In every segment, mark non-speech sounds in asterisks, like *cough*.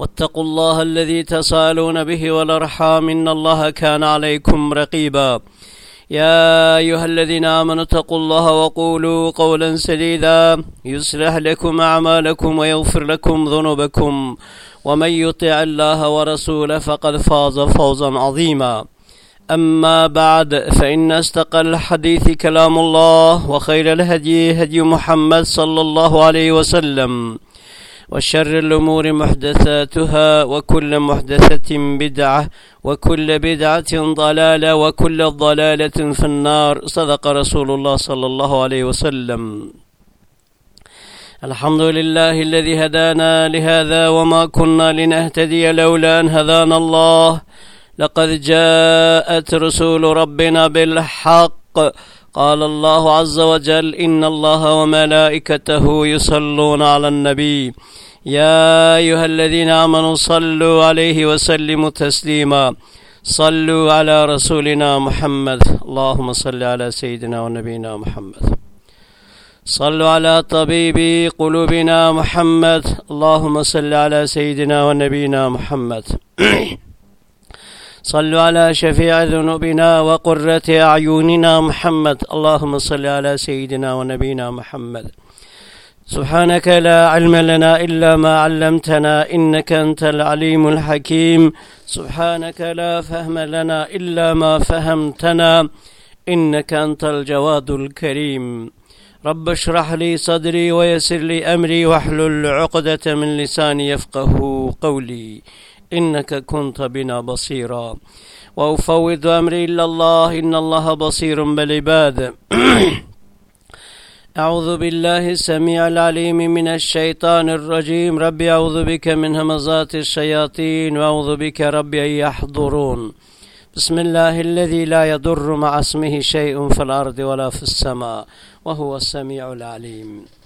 واتقوا الله الذي تسالون به والارحام إن الله كان عليكم رقيبا. يا أيها الذين آمنوا اتقوا الله وقولوا قولا سديدا. يصلح لكم أعمالكم ويغفر لكم ذنوبكم. ومن يطع الله ورسوله فقد فاز فوزا عظيما. أما بعد فإن استقى الحديث كلام الله وخير الهدي هدي محمد صلى الله عليه وسلم. وشر الأمور محدثاتها وكل محدثة بدعة وكل بدعة ضلالة وكل ضلالة في النار. صدق رسول الله صلى الله عليه وسلم. الحمد لله الذي هدانا لهذا وما كنا لنهتدي لولا أن هدانا الله. لقد جاءت رسول ربنا بالحق. قال الله عز وجل إن الله وملائكته يصلون على النبي. يا أيها الذين آمنوا صلوا عليه وسلموا تسليما. صلوا على رسولنا محمد. اللهم صل على سيدنا ونبينا محمد. صلوا على طبيب قلوبنا محمد. اللهم صل على سيدنا ونبينا محمد. *clears throat* صلوا على شفيع ذنوبنا وقرة أعيننا محمد. اللهم صل على سيدنا ونبينا محمد. سبحانك لا علم لنا إلا ما علمتنا إنك أنت العليم الحكيم. سبحانك لا فهم لنا إلا ما فهمتنا إنك أنت الجواد الكريم. رب اشرح لي صدري ويسر لي أمري واحلل عقدة من لساني يفقه قولي. إنك كنت بنا بصيرا. وأفوض أمري إلى الله إن الله بصير بالعباد. *clears throat* أعوذ بالله السميع العليم من الشيطان الرجيم. ربي أعوذ بك من همزات الشياطين وأعوذ بك ربي أن يحضرون. بسم الله الذي لا يضر مع اسمه شيء في الأرض ولا في السماء وهو السميع العليم.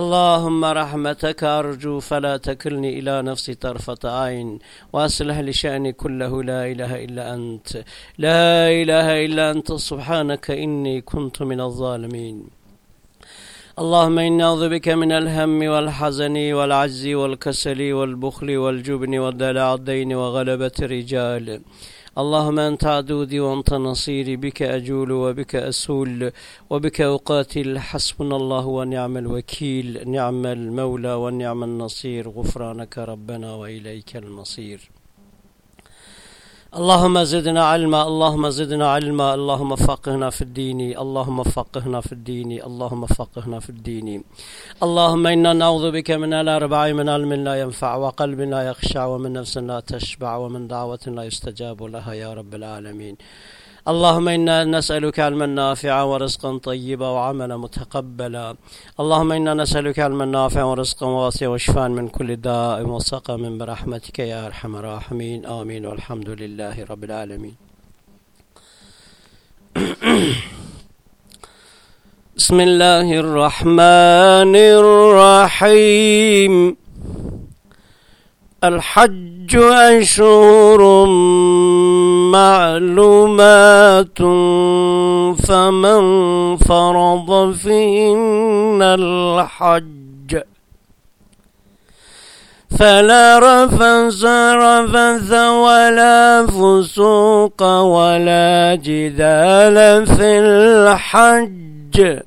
اللهم رحمتك أرجو فلا تكلني إلى نفسي طرفة عين وأصلح لشأني كله. لا إله إلا أنت. لا إله إلا أنت. سبحانك إني كنت من الظالمين. اللهم إنا أعوذ بك من الهم والحزن والعجز والكسل والبخل والجبن والدلع الدين وغلبة الرجال. اللهم أنت عدودي وأنت نصيري بك أجول وبك أسول وبك أقاتل. حسبنا الله ونعم الوكيل. نعم المولى ونعم النصير. غفرانك ربنا وإليك المصير. اللهم زدنا علما اللهم زدنا علما اللهم فقهنا في الدين اللهم فقهنا في الدين اللهم فقهنا في الدين. اللهم إنا نعوذ بك من الأربع من علم لا ينفع وقلب لا يخشع ومن نفس لا تشبع ومن دعوة لا يستجاب لها يا رب العالمين. اللهم إنا نسألك علما نافعا ورزقا طيبا وعملا متقبلا. اللهم إنا نسألك علما نافعا ورزقا واسعا وشفاء من كل داء وسقم برحمتك يا أرحم الراحمين. آمين. والحمد لله رب العالمين. *clears throat* بسم الله الرحمن الرحيم. الحج أشهر معلومات فمن فرض فيهن الحج فلا رفث رفث ولا فسوق ولا جدال في الحج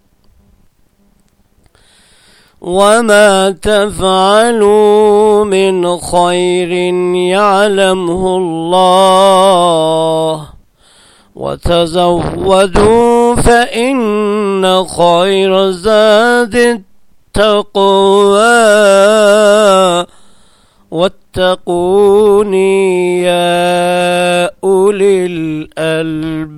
وما تفعلوا من خير يعلمه الله وتزودوا فإن خير زاد التقوى واتقوني يا أولي الألباب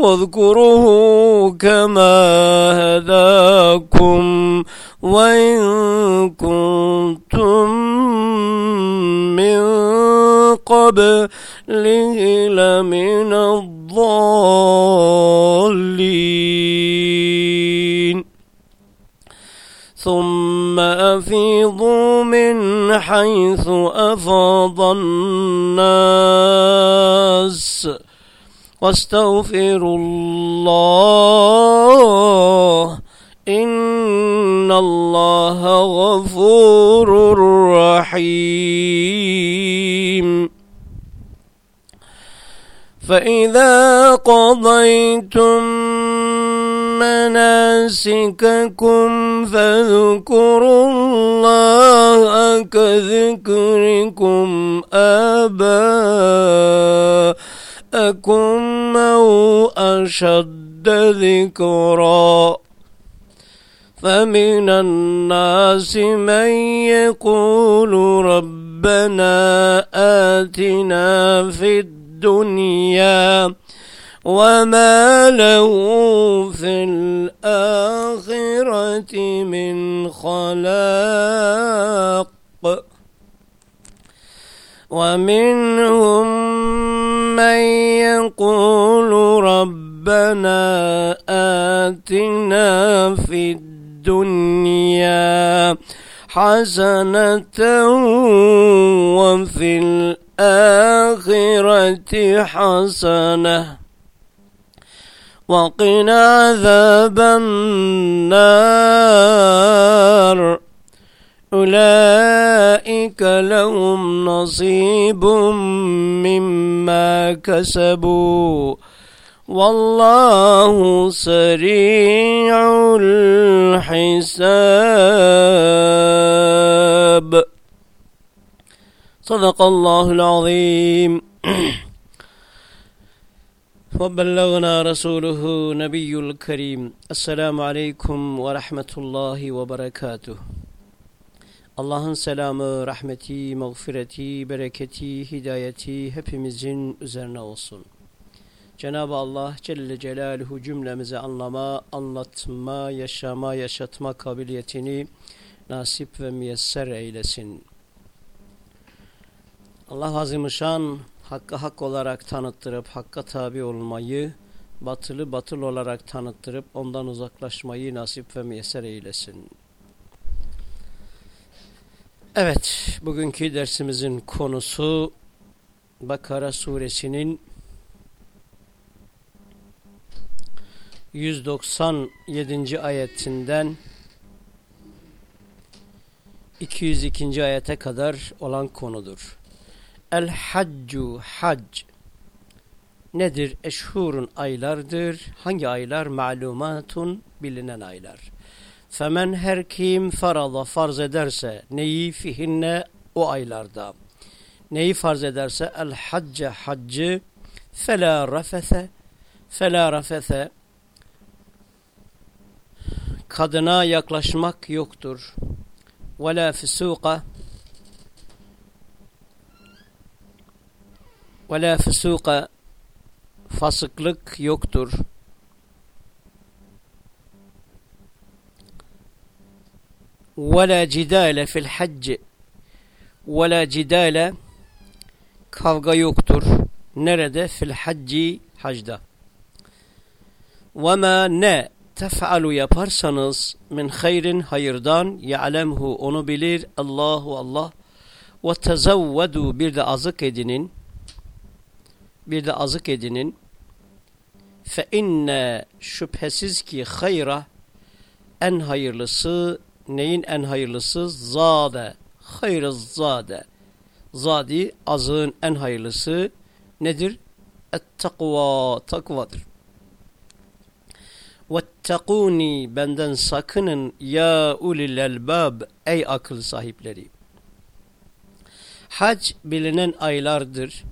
واذكروه كما هداكم وإن كنتم من قبله لمن الضالين. ثم أفيضوا من حيث أفاض الناس. واستغفروا الله إن الله غفور رحيم. فإذا قضيتم مناسككم فاذكروا الله كذكركم آباءكم أو أشد ذكرًا. فمن الناس من يقول ربنا آتنا في الدنيا وما له في الآخرة من خلاق. ومنهم من يقول ربنا آتنا في الدنيا حسنة وفي الآخرة حسنة وقنا عذاب النار. أولئك لهم نصيب مما كسبوا والله سريع الحساب. صدق الله العظيم. وبلغنا رسوله نبي الكريم. السلام عليكم ورحمة الله وبركاته. Allah'ın selamı, rahmeti, mağfireti, bereketi, hidayeti hepimizin üzerine olsun. Cenab-ı Allah Celle Celaluhu cümlemize anlama, anlatma, yaşama, yaşatma kabiliyetini nasip ve müyesser eylesin. Allah Azimuşan hakkı hak olarak tanıttırıp hakka tabi olmayı, batılı batıl olarak tanıttırıp ondan uzaklaşmayı nasip ve müyesser eylesin. Evet, bugünkü dersimizin konusu Bakara suresinin 197. ayetinden 202. ayete kadar olan konudur. El haccu hac nedir? Eşhurun aylardır. Hangi aylar? Malumatun bilinen aylar. Femen her kim farada farz ederse neyi fihinne o aylarda. Neyi farz ederse el hacce haccı fela rafese fela rafese kadına yaklaşmak yoktur. Ve la füsuka ve la füsuka fasıklık yoktur. Cidale fil hacc ve la cidale kavga yoktur. Nerede? Fil hacci hacda. Ma ne tef'alu yaparsanız min hayrin hayırdan ya'lemhu onu bilir Allahu Allah Ve tezevvedu bir de azık edinin. Bir de azık edinin. Fe inne şüphesiz ki hayra en hayırlısı neyin en hayırlısı? Zade. Hayrı zade. Zadi azığın en hayırlısı nedir? Et-takva, takvadır. Vettekuni benden sakının ya ulil elbab ey akıl sahipleri. Hac bilinen aylardır.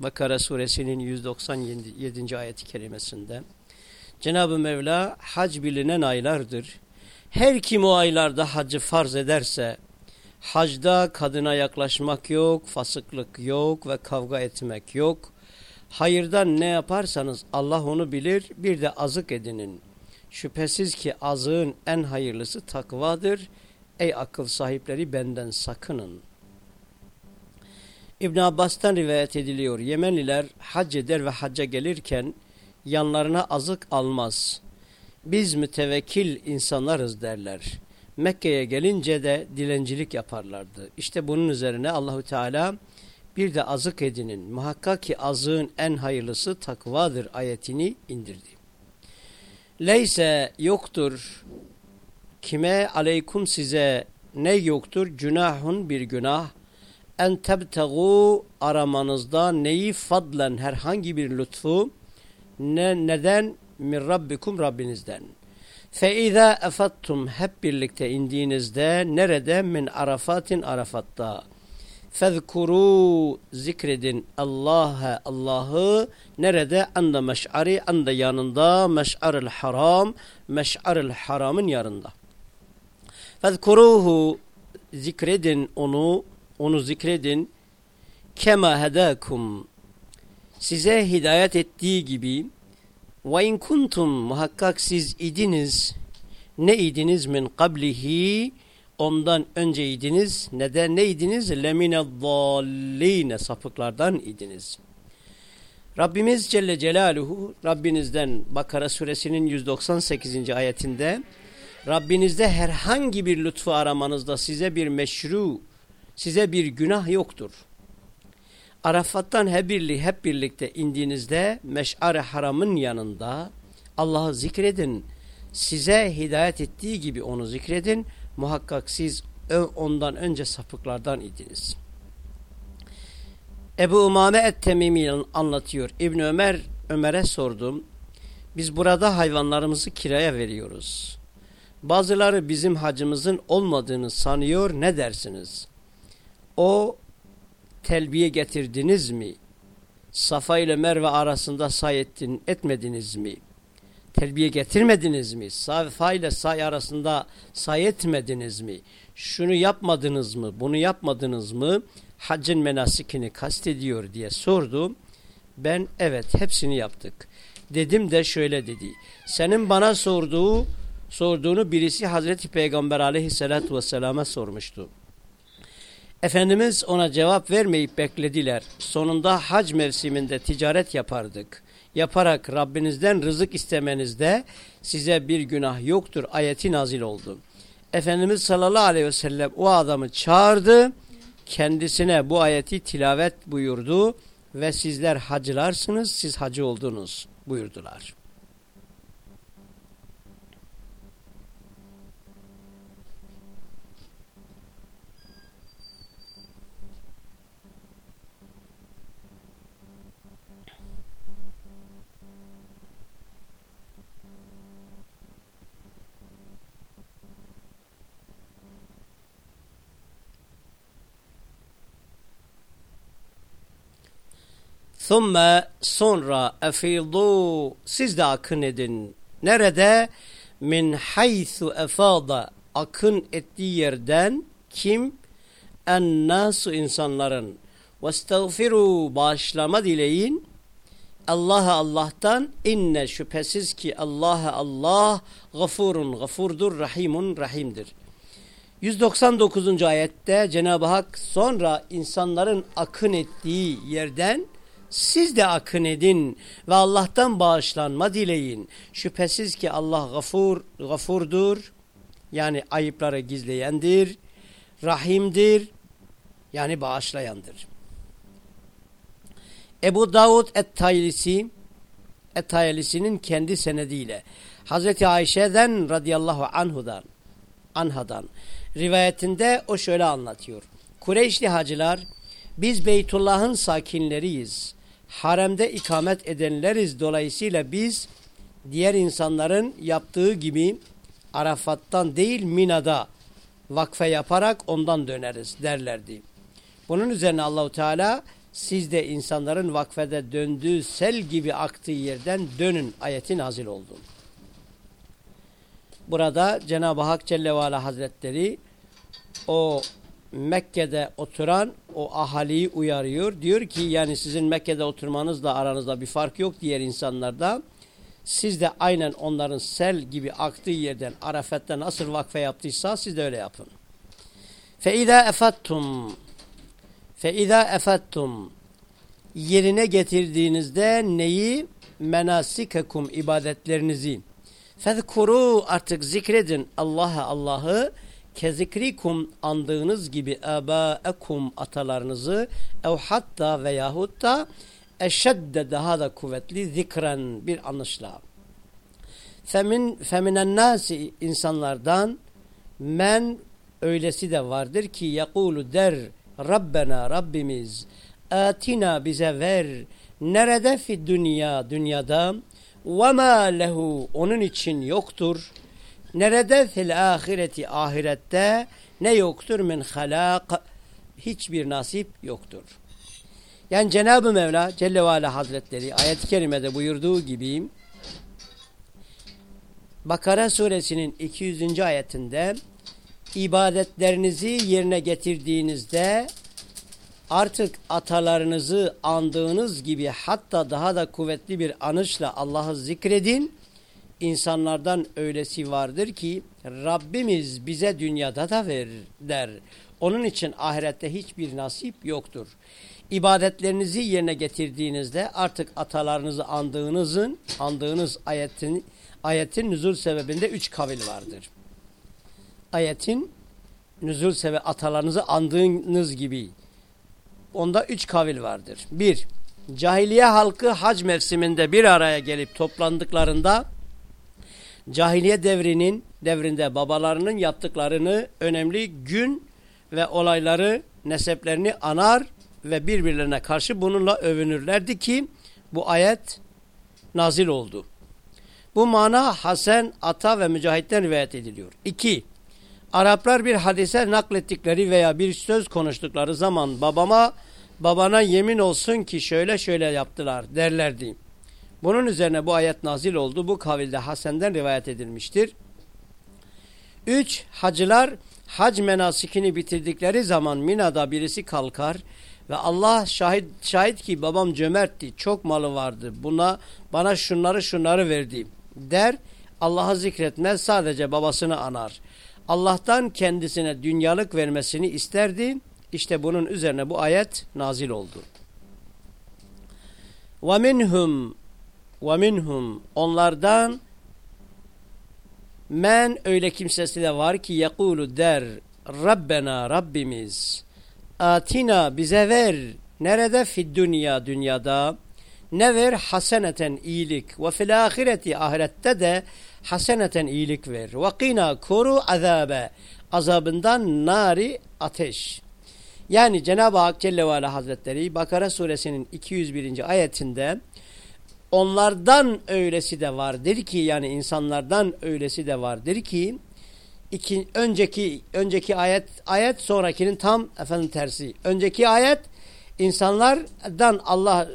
Bakara suresinin 197. ayeti kerimesinde. Cenab-ı Mevla hac bilinen aylardır. Her kim o aylarda hacı farz ederse, hacda kadına yaklaşmak yok, fasıklık yok ve kavga etmek yok. Hayırdan ne yaparsanız Allah onu bilir, bir de azık edinin. Şüphesiz ki azığın en hayırlısı takvadır. Ey akıl sahipleri benden sakının. İbn Abbas'tan rivayet ediliyor. Yemenliler hac eder ve hacca gelirken yanlarına azık almaz. Biz mütevekkil insanlarız derler. Mekke'ye gelince de dilencilik yaparlardı. İşte bunun üzerine Allahü Teala bir de azık edinin. Muhakkak ki azığın en hayırlısı takvadır ayetini indirdi. Leyse yoktur kime aleykum size ne yoktur? Günahun bir günah. En tebtegu aramanızda neyi fadlen herhangi bir lütfu ne, neden min rabbikum Rabbinizden. Fe izâ efattum hep birlikte indiğinizde nerede min arafatin arafatta. Fezkuru zikredin Allah'a Allah'ı nerede? Anda meş'ari anda yanında meş'aril haram meş'aril haramın yanında. Fezkuruhu zikredin onu onu zikredin kema hedakum size hidayet ettiği gibi in kuntum muhakkak siz idiniz ne idiniz min kablihi ondan önceydiniz. Neden neydiniz? Lemine dhalline sapıklardan idiniz. Rabbimiz Celle Celaluhu Rabbinizden Bakara suresinin 198. ayetinde Rabbinizde herhangi bir lütfu aramanızda size bir meşru, size bir günah yoktur. Arafat'tan hep, birli, hep birlikte indiğinizde meş'ar haramın yanında Allah'ı zikredin. Size hidayet ettiği gibi onu zikredin. Muhakkak siz ondan önce sapıklardan idiniz. Ebu Umame et-Temimi anlatıyor. İbn Ömer Ömer'e sordum. Biz burada hayvanlarımızı kiraya veriyoruz. Bazıları bizim hacımızın olmadığını sanıyor. Ne dersiniz? O telbiye getirdiniz mi? Safa ile Merve arasında say ettin, etmediniz mi? Telbiye getirmediniz mi? Safa ile say arasında say etmediniz mi? Şunu yapmadınız mı? Bunu yapmadınız mı? Haccın menasikini kastediyor diye sordu. Ben evet hepsini yaptık. Dedim de şöyle dedi. Senin bana sorduğu sorduğunu birisi Hazreti Peygamber aleyhissalatü vesselama sormuştu. Efendimiz ona cevap vermeyip beklediler. Sonunda hac mevsiminde ticaret yapardık. Yaparak Rabbinizden rızık istemenizde size bir günah yoktur ayeti nazil oldu. Efendimiz sallallahu aleyhi ve sellem o adamı çağırdı. Kendisine bu ayeti tilavet buyurdu ve sizler hacılarsınız siz hacı oldunuz buyurdular. Thumme sonra efidu siz de akın edin. Nerede? Min haythu efada akın ettiği yerden kim? En nasu insanların. Vestağfiru bağışlama dileyin. Allah'a Allah'tan inne şüphesiz ki Allah'a Allah gafurun gafurdur rahimun rahimdir. 199. ayette Cenab-ı Hak sonra insanların akın ettiği yerden siz de akın edin ve Allah'tan bağışlanma dileyin. Şüphesiz ki Allah gafur, gafurdur. Yani ayıpları gizleyendir. Rahimdir. Yani bağışlayandır. Ebu Davud Et-Taylisi Et-Taylisi'nin kendi senediyle Hazreti Ayşe'den radıyallahu anhudan anhadan rivayetinde o şöyle anlatıyor. Kureyşli hacılar biz Beytullah'ın sakinleriyiz. Haremde ikamet edenleriz. Dolayısıyla biz diğer insanların yaptığı gibi Arafat'tan değil Mina'da vakfe yaparak ondan döneriz derlerdi. Bunun üzerine Allahu Teala siz de insanların vakfede döndüğü sel gibi aktığı yerden dönün ayeti nazil oldu. Burada Cenab-ı Hak Celle ve Ala Hazretleri o Mekke'de oturan o ahaliyi uyarıyor. Diyor ki yani sizin Mekke'de oturmanızla aranızda bir fark yok diğer insanlarda. Siz de aynen onların sel gibi aktığı yerden Arafat'ta nasıl vakfe yaptıysa siz de öyle yapın. فَاِذَا اَفَتْتُمْ فَاِذَا اَفَتْتُمْ Yerine getirdiğinizde neyi? Menasikekum ibadetlerinizi. فَذْكُرُوا artık zikredin Allah'a Allah'ı kezikrikum andığınız gibi ebaekum atalarınızı ev hatta veyahut da eşedde daha da kuvvetli zikren bir anışla. Femin, feminen nasi insanlardan men öylesi de vardır ki yakulu der Rabbena Rabbimiz atina bize ver nerede fi dünya dünyada ve ma lehu onun için yoktur nerede fil ahireti ahirette ne yoktur min halak hiçbir nasip yoktur. Yani Cenab-ı Mevla Celle ve Ala Hazretleri ayet-i kerimede buyurduğu gibi Bakara suresinin 200. ayetinde ibadetlerinizi yerine getirdiğinizde artık atalarınızı andığınız gibi hatta daha da kuvvetli bir anışla Allah'ı zikredin. İnsanlardan öylesi vardır ki Rabbimiz bize dünyada da verir der. Onun için ahirette hiçbir nasip yoktur. İbadetlerinizi yerine getirdiğinizde artık atalarınızı andığınızın, andığınız ayetin, ayetin nüzul sebebinde üç kavil vardır. Ayetin nüzul sebebi atalarınızı andığınız gibi onda üç kavil vardır. Bir, cahiliye halkı hac mevsiminde bir araya gelip toplandıklarında cahiliye devrinin devrinde babalarının yaptıklarını önemli gün ve olayları neseplerini anar ve birbirlerine karşı bununla övünürlerdi ki bu ayet nazil oldu. Bu mana Hasan, Ata ve Mücahit'ten rivayet ediliyor. 2. Araplar bir hadise naklettikleri veya bir söz konuştukları zaman babama babana yemin olsun ki şöyle şöyle yaptılar derlerdi. Bunun üzerine bu ayet nazil oldu. Bu kavilde Hasen'den rivayet edilmiştir. 3. Hacılar hac menasikini bitirdikleri zaman Mina'da birisi kalkar ve Allah şahit, şahit ki babam cömertti, çok malı vardı, buna bana şunları şunları verdi der. Allah'ı zikretmez, sadece babasını anar. Allah'tan kendisine dünyalık vermesini isterdi. İşte bunun üzerine bu ayet nazil oldu. وَمِنْهُمْ ve minhum onlardan men öyle kimsesi de var ki yekulu der Rabbena Rabbimiz atina bize ver. Nerede? Fid dünya dünyada. Ne ver? Haseneten iyilik. Ve fil ahireti ahirette de haseneten iyilik ver. Ve kina koru azabe. Azabından nari ateş. Yani Cenab-ı Hak Celle ve Hazretleri Bakara suresinin 201. ayetinde onlardan öylesi de vardır ki yani insanlardan öylesi de vardır ki iki, önceki önceki ayet ayet sonrakinin tam efendim tersi. Önceki ayet insanlardan Allah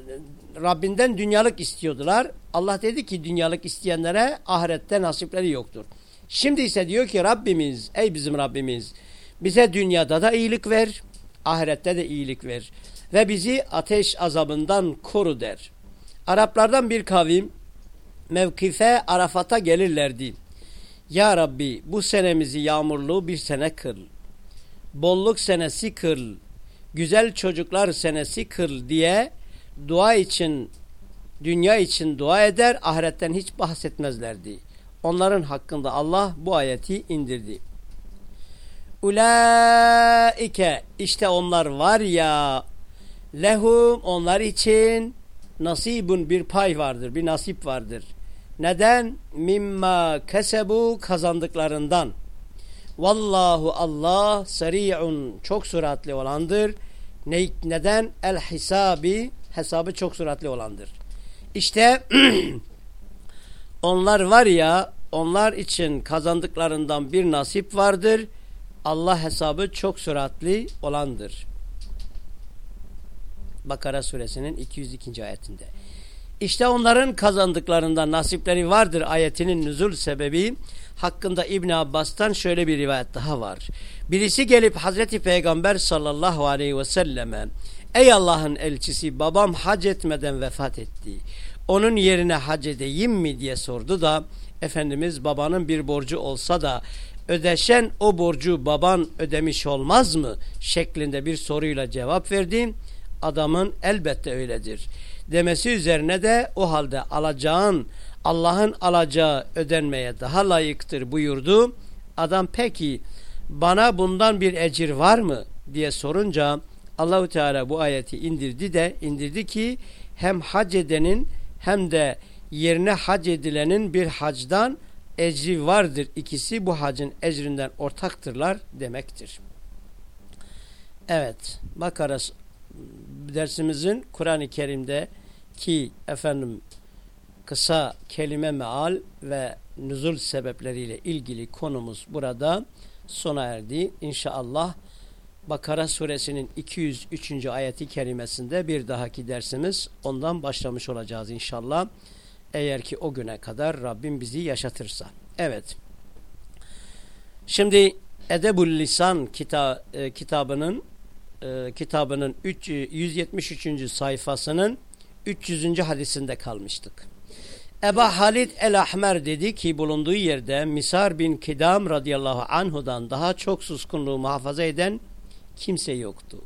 Rabbinden dünyalık istiyordular. Allah dedi ki dünyalık isteyenlere ahirette nasipleri yoktur. Şimdi ise diyor ki Rabbimiz ey bizim Rabbimiz bize dünyada da iyilik ver, ahirette de iyilik ver ve bizi ateş azabından koru der. Araplardan bir kavim mevkife Arafat'a gelirlerdi. Ya Rabbi bu senemizi yağmurlu bir sene kıl. Bolluk senesi kıl. Güzel çocuklar senesi kıl diye dua için, dünya için dua eder, ahiretten hiç bahsetmezlerdi. Onların hakkında Allah bu ayeti indirdi. Ulaike işte onlar var ya lehum onlar için nasibun bir pay vardır, bir nasip vardır. Neden? Mimma kesebu kazandıklarından. Vallahu Allah sari'un çok süratli olandır. Ne, neden? El hisabi hesabı çok süratli olandır. İşte *clears throat* onlar var ya onlar için kazandıklarından bir nasip vardır. Allah hesabı çok süratli olandır. Bakara suresinin 202. ayetinde. İşte onların kazandıklarında nasipleri vardır ayetinin nüzul sebebi hakkında İbn Abbas'tan şöyle bir rivayet daha var. Birisi gelip Hazreti Peygamber sallallahu aleyhi ve selleme Ey Allah'ın elçisi babam hac etmeden vefat etti. Onun yerine hac edeyim mi diye sordu da Efendimiz babanın bir borcu olsa da ödeşen o borcu baban ödemiş olmaz mı? şeklinde bir soruyla cevap verdi. Adamın elbette öyledir. Demesi üzerine de o halde alacağın Allah'ın alacağı ödenmeye daha layıktır buyurdu. Adam peki bana bundan bir ecir var mı diye sorunca Allahu Teala bu ayeti indirdi de indirdi ki hem hac edenin hem de yerine hac edilenin bir hacdan ecri vardır. İkisi bu hacın ecrinden ortaktırlar demektir. Evet, Bakara dersimizin Kur'an-ı Kerim'de ki efendim kısa kelime meal ve nüzul sebepleriyle ilgili konumuz burada sona erdi. İnşallah Bakara suresinin 203. ayeti kerimesinde bir dahaki dersimiz ondan başlamış olacağız inşallah. Eğer ki o güne kadar Rabbim bizi yaşatırsa. Evet. Şimdi Edebul Lisan kita, e, kitabının e, kitabının 3, 173. sayfasının 300. hadisinde kalmıştık. Eba Halid el-Ahmer dedi ki bulunduğu yerde Misar bin Kidam radıyallahu anhudan daha çok suskunluğu muhafaza eden kimse yoktu.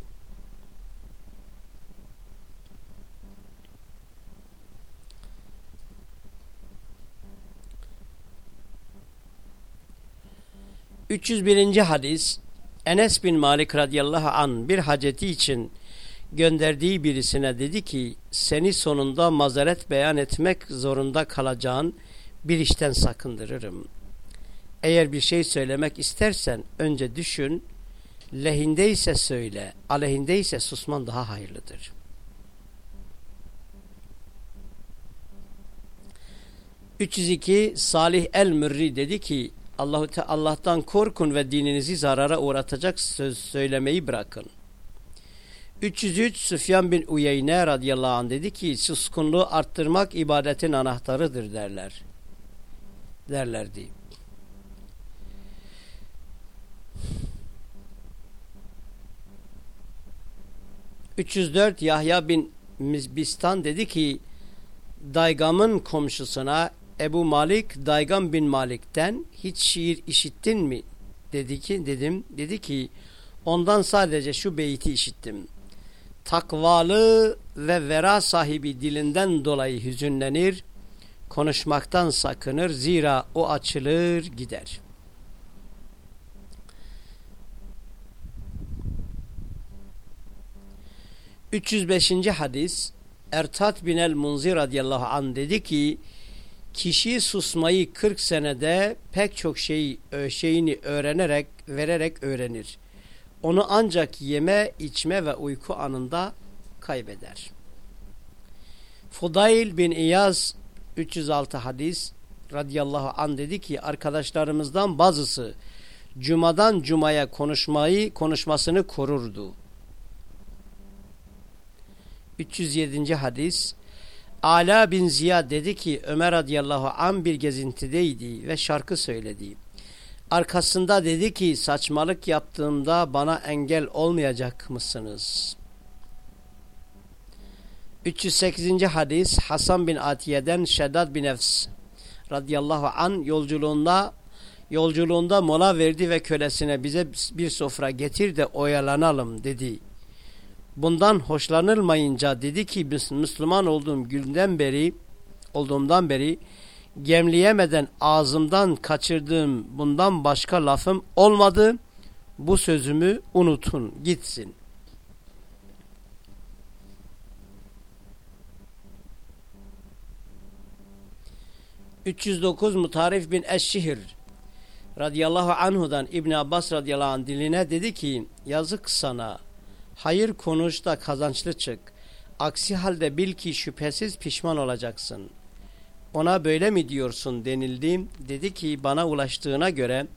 301. hadis Enes bin Malik radıyallahu an bir haceti için gönderdiği birisine dedi ki seni sonunda mazeret beyan etmek zorunda kalacağın bir işten sakındırırım. Eğer bir şey söylemek istersen önce düşün, lehindeyse söyle, aleyhindeyse susman daha hayırlıdır. ...302 Salih el-Mürri dedi ki Allahu Allah'tan korkun ve dininizi zarara uğratacak söz söylemeyi bırakın. 303 Süfyan bin Uyeyne radıyallahu anh dedi ki suskunluğu arttırmak ibadetin anahtarıdır derler. Derlerdi. ...304 Yahya bin Bistan dedi ki... ...daygamın komşusuna Ebu Malik Daygan bin Malik'ten hiç şiir işittin mi? Dedi ki dedim. Dedi ki ondan sadece şu beyti işittim. Takvalı ve vera sahibi dilinden dolayı hüzünlenir, konuşmaktan sakınır zira o açılır gider. ...305. hadis... Ertat bin el Munzir radıyallahu an dedi ki kişi susmayı 40 senede pek çok şey şeyini öğrenerek vererek öğrenir. Onu ancak yeme, içme ve uyku anında kaybeder. Fudayl bin İyaz 306 hadis radıyallahu an dedi ki arkadaşlarımızdan bazısı cumadan cumaya konuşmayı konuşmasını korurdu. 307. hadis Ala bin Ziyad dedi ki Ömer radıyallahu an bir gezintideydi ve şarkı söyledi. Arkasında dedi ki saçmalık yaptığımda bana engel olmayacak mısınız? 308. hadis Hasan bin Atiye'den Şeddad bin Efs radıyallahu an yolculuğunda yolculuğunda mola verdi ve kölesine bize bir sofra getir de oyalanalım dedi. Bundan hoşlanılmayınca dedi ki Müslüman olduğum günden beri olduğumdan beri gemleyemeden ağzımdan kaçırdığım bundan başka lafım olmadı. bu sözümü unutun gitsin. ...309 Mutarif bin Eşşihir radıyallahu anhudan İbn Abbas radıyallahu anh diline dedi ki yazık sana hayır konuş da kazançlı çık. Aksi halde bil ki şüphesiz pişman olacaksın. Ona böyle mi diyorsun denildi dedi ki bana ulaştığına göre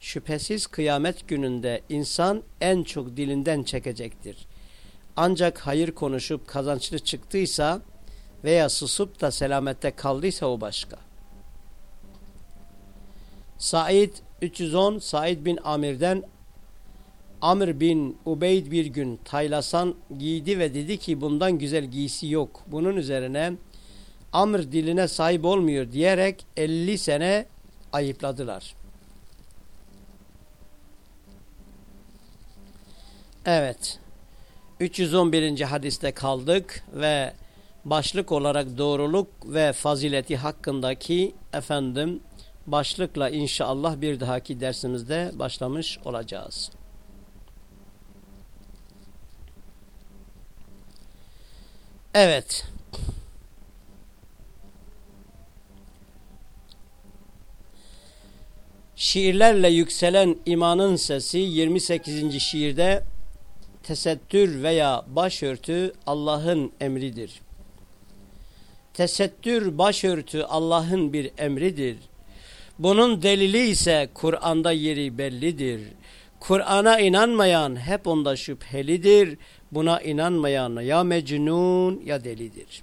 şüphesiz kıyamet gününde insan en çok dilinden çekecektir. Ancak hayır konuşup kazançlı çıktıysa veya susup da selamette kaldıysa o başka. Said 310 Said bin Amir'den Amr bin Ubeyd bir gün taylasan giydi ve dedi ki bundan güzel giysi yok. Bunun üzerine Amr diline sahip olmuyor diyerek 50 sene ayıpladılar. Evet. 311. hadiste kaldık ve başlık olarak doğruluk ve fazileti hakkındaki efendim başlıkla inşallah bir dahaki dersimizde başlamış olacağız. Evet. Şiirlerle yükselen imanın sesi 28. şiirde tesettür veya başörtü Allah'ın emridir. Tesettür başörtü Allah'ın bir emridir. Bunun delili ise Kur'an'da yeri bellidir. Kur'an'a inanmayan hep onda şüphelidir. Buna inanmayan ya mecnun ya delidir.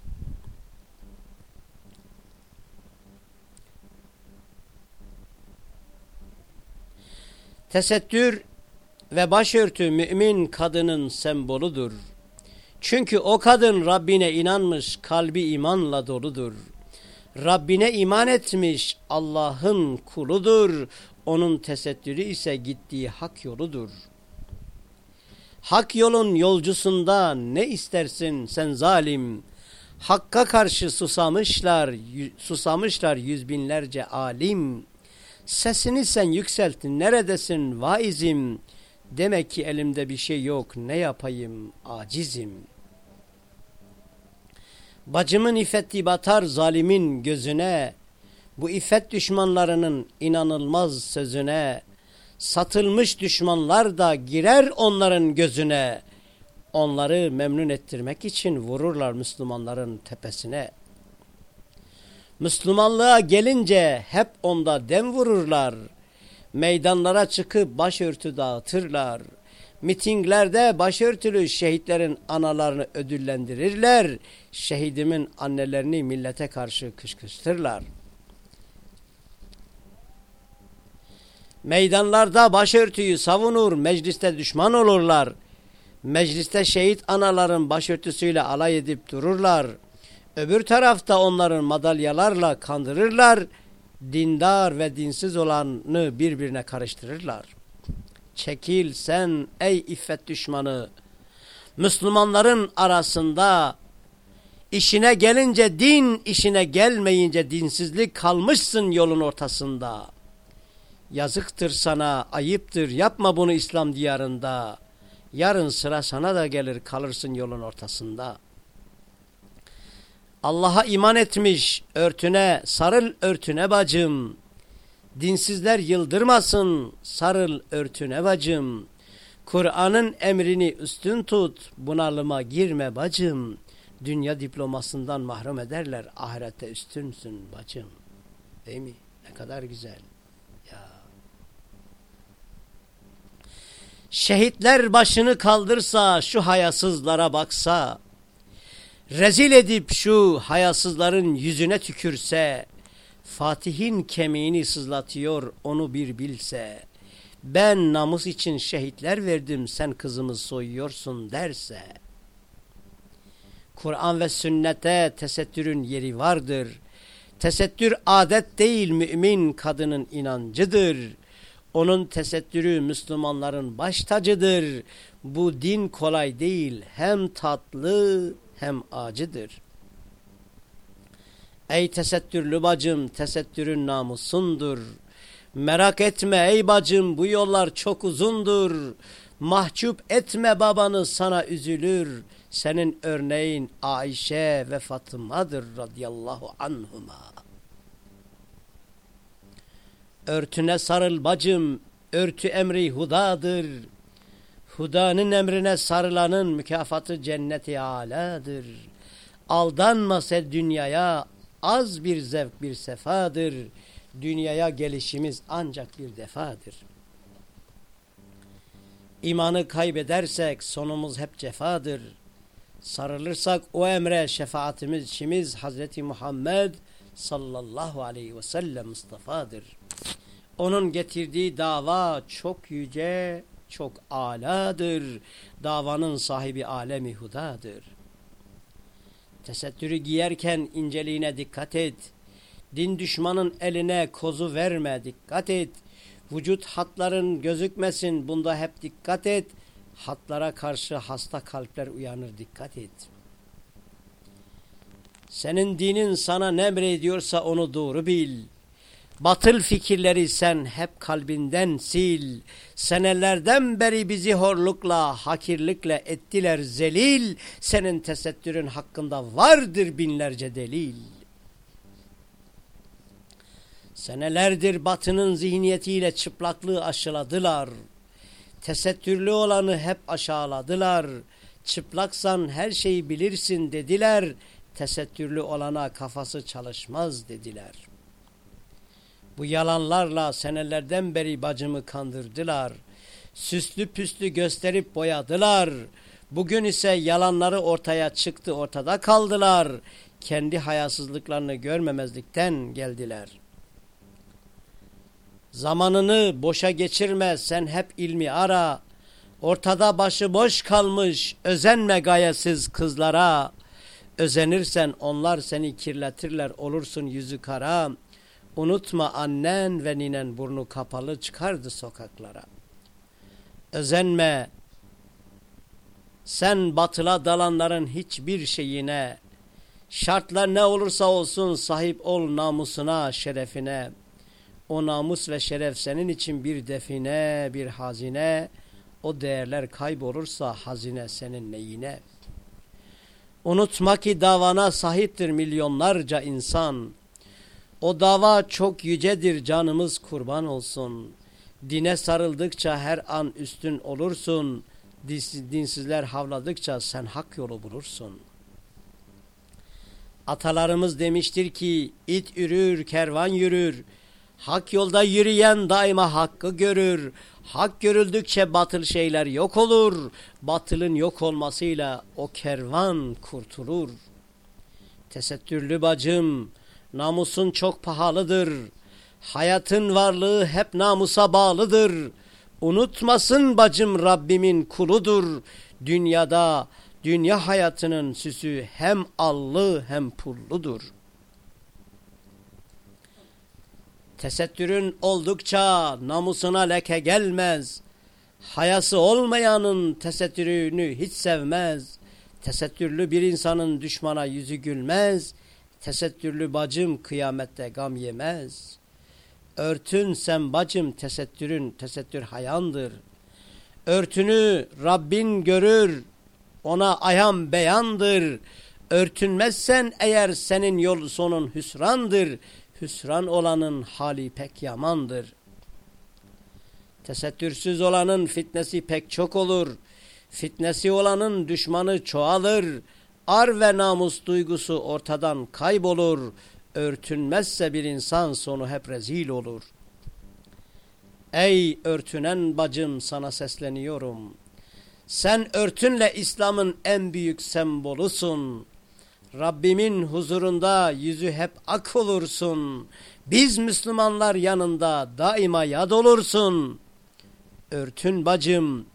Tesettür ve başörtü mümin kadının semboludur. Çünkü o kadın Rabbine inanmış, kalbi imanla doludur. Rabbine iman etmiş Allah'ın kuludur. Onun tesettürü ise gittiği hak yoludur. Hak yolun yolcusunda ne istersin sen zalim? Hakka karşı susamışlar, susamışlar yüz binlerce alim. Sesini sen yükseltin, neredesin vaizim? Demek ki elimde bir şey yok, ne yapayım, acizim.'' Bacımın iffeti batar zalimin gözüne, bu iffet düşmanlarının inanılmaz sözüne, satılmış düşmanlar da girer onların gözüne, onları memnun ettirmek için vururlar Müslümanların tepesine. Müslümanlığa gelince hep onda dem vururlar, meydanlara çıkıp başörtü dağıtırlar.'' mitinglerde başörtülü şehitlerin analarını ödüllendirirler. Şehidimin annelerini millete karşı kışkıştırlar. Meydanlarda başörtüyü savunur, mecliste düşman olurlar. Mecliste şehit anaların başörtüsüyle alay edip dururlar. Öbür tarafta onların madalyalarla kandırırlar. Dindar ve dinsiz olanı birbirine karıştırırlar. Çekil sen ey iffet düşmanı. Müslümanların arasında işine gelince din, işine gelmeyince dinsizlik kalmışsın yolun ortasında. Yazıktır sana, ayıptır, yapma bunu İslam diyarında. Yarın sıra sana da gelir kalırsın yolun ortasında. Allah'a iman etmiş, örtüne, sarıl örtüne bacım. Dinsizler yıldırmasın sarıl örtüne bacım. Kur'an'ın emrini üstün tut bunalıma girme bacım. Dünya diplomasından mahrum ederler ahirette üstünsün bacım. Değil mi? Ne kadar güzel. Ya. Şehitler başını kaldırsa şu hayasızlara baksa. Rezil edip şu hayasızların yüzüne tükürse Fatih'in kemiğini sızlatıyor onu bir bilse, ben namus için şehitler verdim sen kızımı soyuyorsun derse, Kur'an ve sünnete tesettürün yeri vardır. Tesettür adet değil mümin kadının inancıdır. Onun tesettürü Müslümanların baş tacıdır. Bu din kolay değil hem tatlı hem acıdır. Ey tesettürlü bacım tesettürün namusundur. Merak etme ey bacım bu yollar çok uzundur. Mahcup etme babanı sana üzülür. Senin örneğin Ayşe ve Fatıma'dır radıyallahu anhuma. Örtüne sarıl bacım, örtü emri hudadır. Hudanın emrine sarılanın mükafatı cenneti aladır. Aldanma sen dünyaya, az bir zevk bir sefadır. Dünyaya gelişimiz ancak bir defadır. İmanı kaybedersek sonumuz hep cefadır. Sarılırsak o emre şefaatimiz içimiz Hazreti Muhammed sallallahu aleyhi ve sellem Mustafa'dır. Onun getirdiği dava çok yüce, çok aladır. Davanın sahibi alemi hudadır. Tesettürü giyerken inceliğine dikkat et. Din düşmanın eline kozu verme, dikkat et. Vücut hatların gözükmesin, bunda hep dikkat et. Hatlara karşı hasta kalpler uyanır, dikkat et. Senin dinin sana ne emrediyorsa onu doğru bil. Batıl fikirleri sen hep kalbinden sil. Senelerden beri bizi horlukla, hakirlikle ettiler zelil. Senin tesettürün hakkında vardır binlerce delil. Senelerdir batının zihniyetiyle çıplaklığı aşıladılar. Tesettürlü olanı hep aşağıladılar. Çıplaksan her şeyi bilirsin dediler. Tesettürlü olana kafası çalışmaz dediler.'' Bu yalanlarla senelerden beri bacımı kandırdılar. Süslü püslü gösterip boyadılar. Bugün ise yalanları ortaya çıktı ortada kaldılar. Kendi hayasızlıklarını görmemezlikten geldiler. Zamanını boşa geçirme sen hep ilmi ara. Ortada başı boş kalmış özenme gayesiz kızlara. Özenirsen onlar seni kirletirler olursun yüzü kara. Unutma annen ve ninen burnu kapalı çıkardı sokaklara. Özenme. Sen batıla dalanların hiçbir şeyine, şartlar ne olursa olsun sahip ol namusuna, şerefine. O namus ve şeref senin için bir define, bir hazine. O değerler kaybolursa hazine senin neyine? Unutma ki davana sahiptir milyonlarca insan. O dava çok yücedir canımız kurban olsun. Dine sarıldıkça her an üstün olursun. Dinsizler havladıkça sen hak yolu bulursun. Atalarımız demiştir ki it ürür kervan yürür. Hak yolda yürüyen daima hakkı görür. Hak görüldükçe batıl şeyler yok olur. Batılın yok olmasıyla o kervan kurtulur. Tesettürlü bacım, Namusun çok pahalıdır. Hayatın varlığı hep namusa bağlıdır. Unutmasın bacım Rabbimin kuludur. Dünyada, dünya hayatının süsü hem allı hem pulludur. Tesettürün oldukça namusuna leke gelmez. Hayası olmayanın tesettürünü hiç sevmez. Tesettürlü bir insanın düşmana yüzü gülmez. Tesettürlü bacım kıyamette gam yemez. Örtün sen bacım tesettürün tesettür hayandır. Örtünü Rabbin görür, ona ayan beyandır. Örtünmezsen eğer senin yol sonun hüsrandır. Hüsran olanın hali pek yamandır. Tesettürsüz olanın fitnesi pek çok olur. Fitnesi olanın düşmanı çoğalır. Ar ve namus duygusu ortadan kaybolur. Örtünmezse bir insan sonu hep rezil olur. Ey örtünen bacım sana sesleniyorum. Sen örtünle İslam'ın en büyük sembolusun. Rabbimin huzurunda yüzü hep ak olursun. Biz Müslümanlar yanında daima yad olursun. Örtün bacım,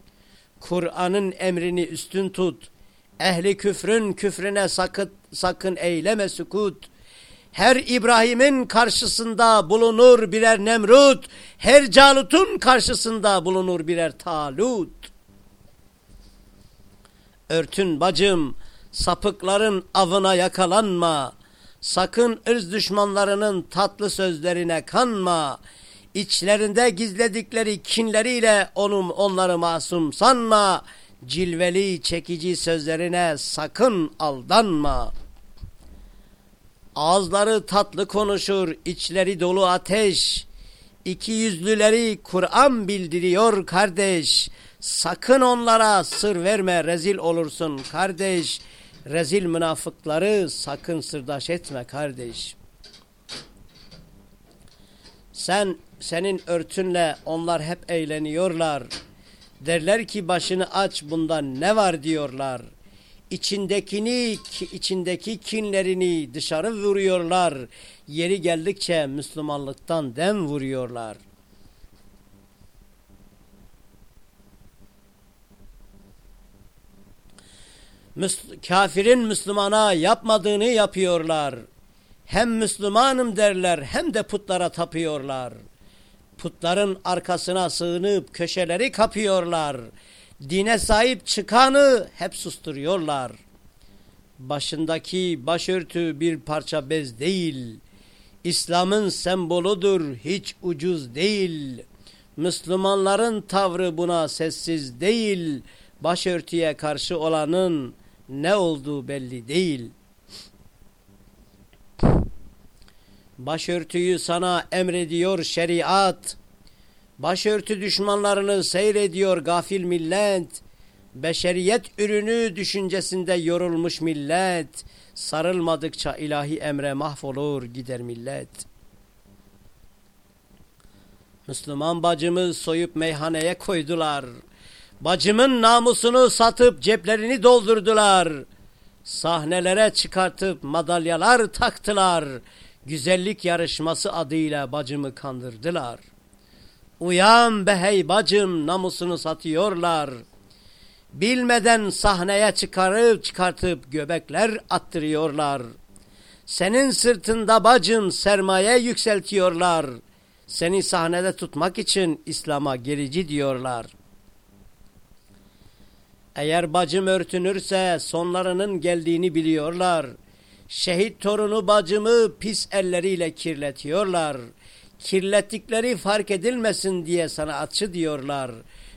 Kur'an'ın emrini üstün tut. Ehli küfrün küfrüne sakın, sakın eyleme sükut. Her İbrahim'in karşısında bulunur birer Nemrut. Her Calut'un karşısında bulunur birer Talut. Örtün bacım, sapıkların avına yakalanma. Sakın ırz düşmanlarının tatlı sözlerine kanma. İçlerinde gizledikleri kinleriyle onu, onları masum sanma. Cilveli çekici sözlerine sakın aldanma. Ağızları tatlı konuşur, içleri dolu ateş. İki yüzlüleri Kur'an bildiriyor kardeş. Sakın onlara sır verme rezil olursun kardeş. Rezil münafıkları sakın sırdaş etme kardeş. Sen senin örtünle onlar hep eğleniyorlar. Derler ki başını aç bundan ne var diyorlar. İçindekini, içindeki kinlerini dışarı vuruyorlar. Yeri geldikçe Müslümanlıktan dem vuruyorlar. kafirin Müslümana yapmadığını yapıyorlar. Hem Müslümanım derler hem de putlara tapıyorlar. Putların arkasına sığınıp köşeleri kapıyorlar. Dine sahip çıkanı hep susturuyorlar. Başındaki başörtü bir parça bez değil. İslam'ın semboludur hiç ucuz değil. Müslümanların tavrı buna sessiz değil. Başörtüye karşı olanın ne olduğu belli değil. Başörtüyü sana emrediyor şeriat. Başörtü düşmanlarını seyrediyor gafil millet. Beşeriyet ürünü düşüncesinde yorulmuş millet. Sarılmadıkça ilahi emre mahvolur gider millet. Müslüman bacımı soyup meyhaneye koydular. Bacımın namusunu satıp ceplerini doldurdular. Sahnelere çıkartıp madalyalar taktılar. Güzellik yarışması adıyla bacımı kandırdılar. Uyan be hey bacım namusunu satıyorlar. Bilmeden sahneye çıkarıp çıkartıp göbekler attırıyorlar. Senin sırtında bacım sermaye yükseltiyorlar. Seni sahnede tutmak için İslam'a gerici diyorlar.'' Eğer bacım örtünürse sonlarının geldiğini biliyorlar. Şehit torunu bacımı pis elleriyle kirletiyorlar. Kirlettikleri fark edilmesin diye sana açı diyorlar.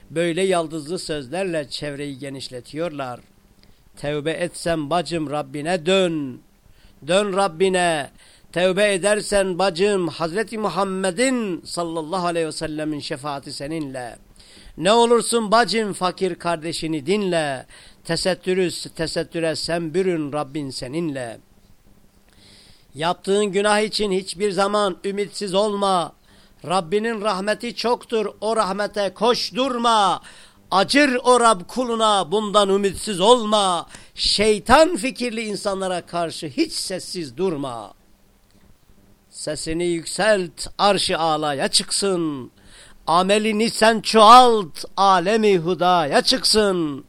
Böyle yaldızlı sözlerle çevreyi genişletiyorlar. Tevbe etsem bacım Rabbine dön. Dön Rabbine. Tevbe edersen bacım Hazreti Muhammed'in sallallahu aleyhi ve sellemin şefaati seninle.'' Ne olursun bacım fakir kardeşini dinle. Tesettürü tesettüre sen bürün Rabbin seninle. Yaptığın günah için hiçbir zaman ümitsiz olma. Rabbinin rahmeti çoktur. O rahmete koş durma. Acır o Rab kuluna bundan ümitsiz olma. Şeytan fikirli insanlara karşı hiç sessiz durma. Sesini yükselt, arşı ağlaya çıksın. Amelini sen çoğalt, alemi hudaya çıksın.